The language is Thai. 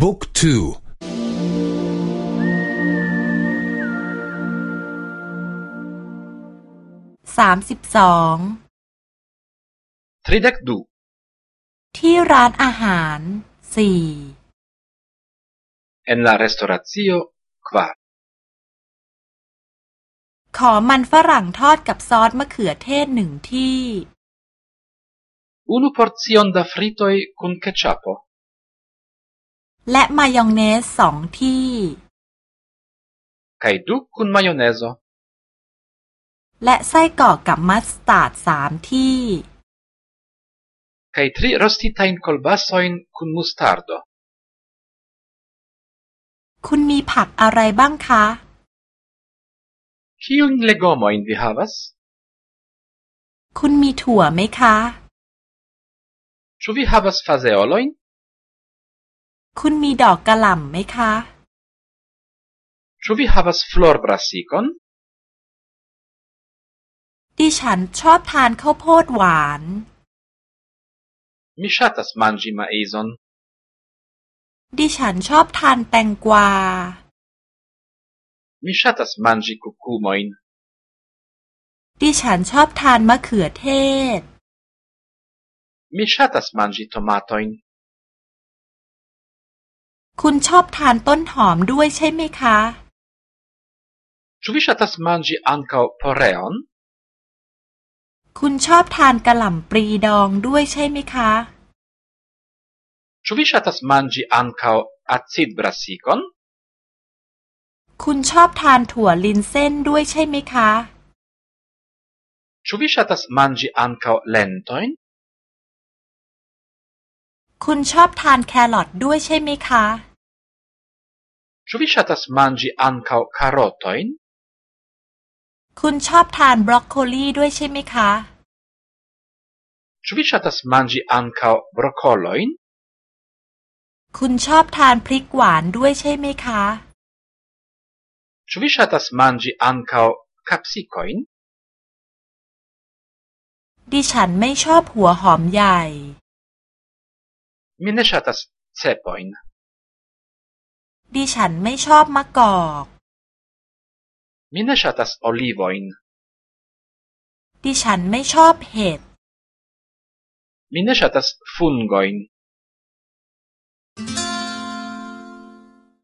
บุ๊กทูสามสิบสองทริดักดูที่ร้านอาหารสี่ en la restauratio kvar ขอมันฝรั่งทอดกับซอสมะเขือเทศหนึ่งที่ unu porcion da fritoi kun ketchupo และมายองเนสสองที่ kai du kun mayonezo และไส้กรอกกับมัสตาร์ดสามที่ kai tri rostitain kolbasoin kun mustardo คุณมีผักอะไรบ้างคะ Kiun legomoin vi havas? คุณมีถั่วไหมคะ Ĉu vi havas fazeolojn? คุณมีดอกกระหล่ำไหมคะ Ĉu vi havas florbrasikon? ดิฉันชอบทานข้าวโพดหวาน Mi ŝatas manĝi maizon. ดิฉันชอบทานแตงกวา Mi ŝatas manĝi kukumojn. ดิฉันชอบทานมะเขือเทศ Mi ŝatas manĝi tomatojn. คุณชอบทานต้นหอมด้วยใช่ไหมคะ Ĉu vi ŝatas manĝi ankaŭ poreon? คุณชอบทานกระหล่ำปลีดองด้วยใช่ไหมคะ Ĉu vi ŝatas manĝi ankaŭ acidbrasikon? คุณชอบทานถั่วลินเส้นด้วยใช่ไหมคะ Ĉu vi ŝatas manĝi ankaŭ lentojn? คุณชอบทานแครอทด้วยใช่ไหมคะ Ĉu vi ŝatas manĝi ankaŭ karotojn? คุณชอบทานบรอกโคลีด้วยใช่ไหมคะ Ĉu vi ŝatas manĝi ankaŭ brokolojn? คุณชอบทานพริกหวานด้วยใช่ไหมคะ Ĉu vi ŝatas manĝi ankaŭ kapsikojn? ดิฉันไม่ชอบหัวหอมใหญ่ Mi ne ŝatas cepojn. ดิฉันไม่ชอบมะกอก Mi ne ŝatas olivojn. ดิฉันไม่ชอบเห็ด Mi ne ŝatas fungojn.